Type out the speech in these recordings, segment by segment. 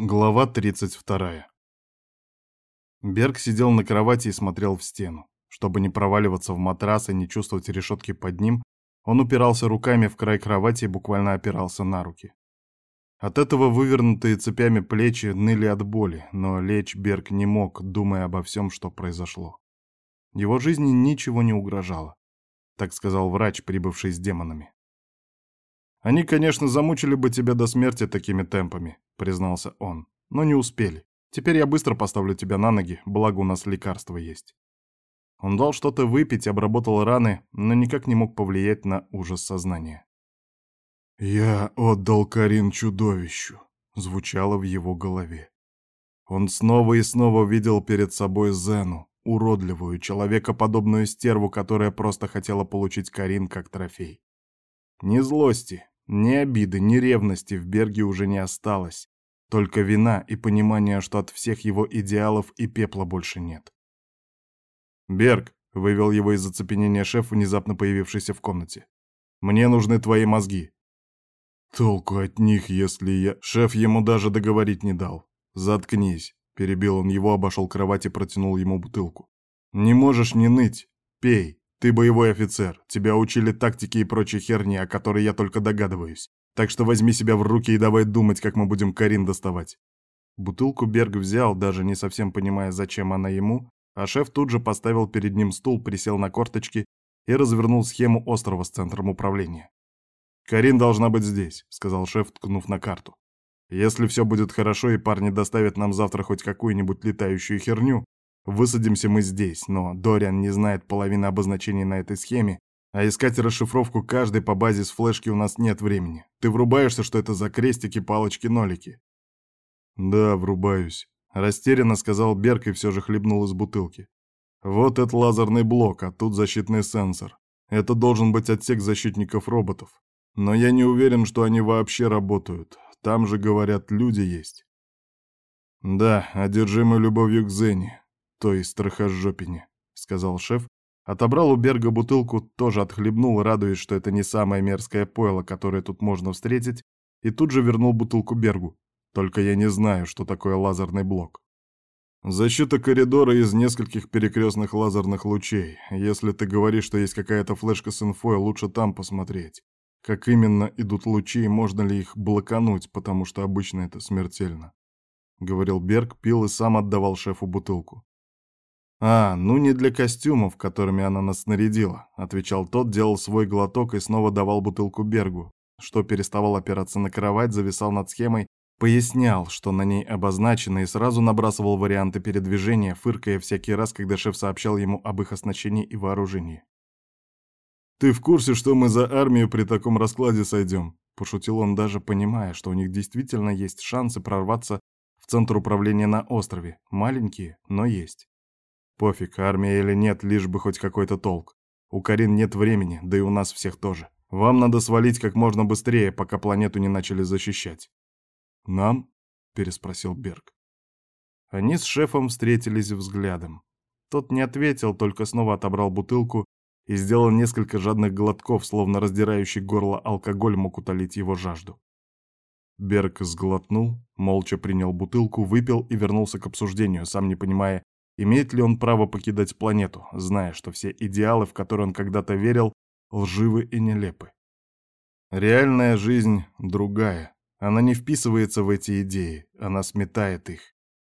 Глава 32. Берг сидел на кровати и смотрел в стену. Чтобы не проваливаться в матрас и не чувствовать решетки под ним, он упирался руками в край кровати и буквально опирался на руки. От этого вывернутые цепями плечи ныли от боли, но лечь Берг не мог, думая обо всем, что произошло. Его жизни ничего не угрожало, так сказал врач, прибывший с демонами. Они, конечно, замучили бы тебя до смерти такими темпами, признался он. Но не успели. Теперь я быстро поставлю тебя на ноги, благо у нас лекарства есть. Он дал что-то выпить, обработал раны, но никак не мог повлиять на ужас сознания. «Я отдал Карин чудовищу», — звучало в его голове. Он снова и снова видел перед собой Зену, уродливую, человекоподобную стерву, которая просто хотела получить Карин как трофей. Ни злости, ни обиды, ни ревности в Берге уже не осталось. Только вина и понимание, что от всех его идеалов и пепла больше нет. «Берг», — вывел его из зацепенения шеф, внезапно появившийся в комнате. «Мне нужны твои мозги». «Толку от них, если я...» Шеф ему даже договорить не дал. «Заткнись», — перебил он его, обошел кровать и протянул ему бутылку. «Не можешь не ныть. Пей». Ты боевой офицер, тебя учили тактике и прочей херни, о которой я только догадываюсь. Так что возьми себя в руки и давай думать, как мы будем Карин доставать». Бутылку Берг взял, даже не совсем понимая, зачем она ему, а шеф тут же поставил перед ним стул, присел на корточки и развернул схему острова с центром управления. «Карин должна быть здесь», — сказал шеф, ткнув на карту. «Если все будет хорошо и парни доставят нам завтра хоть какую-нибудь летающую херню, Высадимся мы здесь, но Дориан не знает половины обозначений на этой схеме, а искать расшифровку каждой по базе с флешки у нас нет времени. Ты врубаешься, что это за крестики, палочки, нолики?» «Да, врубаюсь», — растерянно сказал Берг и все же хлебнул из бутылки. «Вот это лазерный блок, а тут защитный сенсор. Это должен быть отсек защитников роботов. Но я не уверен, что они вообще работают. Там же, говорят, люди есть». «Да, одержимый любовью к Зене той страхожопине», — сказал шеф, отобрал у Берга бутылку, тоже отхлебнул, радуясь, что это не самое мерзкое пойло, которое тут можно встретить, и тут же вернул бутылку Бергу. Только я не знаю, что такое лазерный блок. Защита коридора из нескольких перекрестных лазерных лучей. Если ты говоришь, что есть какая-то флешка с инфой, лучше там посмотреть. Как именно идут лучи и можно ли их блокануть, потому что обычно это смертельно. Говорил Берг, пил и сам отдавал шефу бутылку. «А, ну не для костюмов, которыми она нас снарядила», — отвечал тот, делал свой глоток и снова давал бутылку Бергу, что переставал опираться на кровать, зависал над схемой, пояснял, что на ней обозначено, и сразу набрасывал варианты передвижения, фыркая всякий раз, когда шеф сообщал ему об их оснащении и вооружении. «Ты в курсе, что мы за армию при таком раскладе сойдем?» — пошутил он, даже понимая, что у них действительно есть шансы прорваться в центр управления на острове. Маленькие, но есть. Пофиг, армия или нет, лишь бы хоть какой-то толк. У Карин нет времени, да и у нас всех тоже. Вам надо свалить как можно быстрее, пока планету не начали защищать. Нам? переспросил Берг. Они с шефом встретились взглядом. Тот не ответил, только снова отобрал бутылку и сделал несколько жадных глотков, словно раздирающий горло алкоголь мог утолить его жажду. Берг сглотнул, молча принял бутылку, выпил и вернулся к обсуждению, сам не понимая, Имеет ли он право покидать планету, зная, что все идеалы, в которые он когда-то верил, лживы и нелепы? Реальная жизнь другая. Она не вписывается в эти идеи, она сметает их.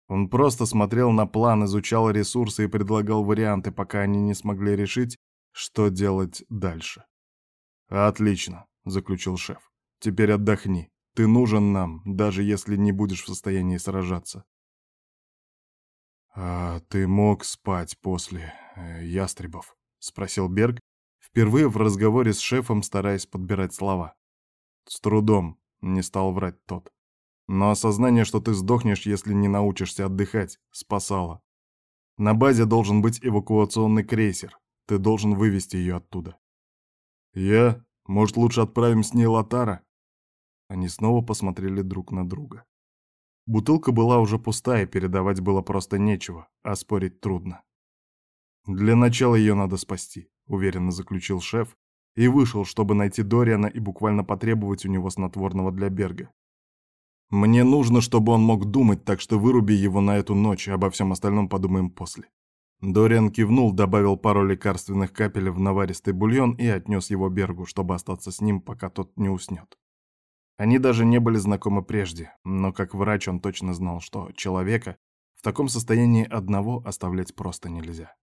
Он просто смотрел на план, изучал ресурсы и предлагал варианты, пока они не смогли решить, что делать дальше. «Отлично», — заключил шеф. «Теперь отдохни. Ты нужен нам, даже если не будешь в состоянии сражаться. «А ты мог спать после э, ястребов?» — спросил Берг, впервые в разговоре с шефом стараясь подбирать слова. «С трудом», — не стал врать тот. «Но осознание, что ты сдохнешь, если не научишься отдыхать, спасало. На базе должен быть эвакуационный крейсер. Ты должен вывести ее оттуда». «Я? Может, лучше отправим с ней Латара?» Они снова посмотрели друг на друга. Бутылка была уже пустая, передавать было просто нечего, а спорить трудно. «Для начала ее надо спасти», — уверенно заключил шеф, и вышел, чтобы найти Дориана и буквально потребовать у него снотворного для Берга. Мне нужно, чтобы он мог думать, так что выруби его на эту ночь, обо всем остальном подумаем после. Дориан кивнул, добавил пару лекарственных капель в наваристый бульон и отнес его Бергу, чтобы остаться с ним, пока тот не уснет. Они даже не были знакомы прежде, но как врач он точно знал, что человека в таком состоянии одного оставлять просто нельзя.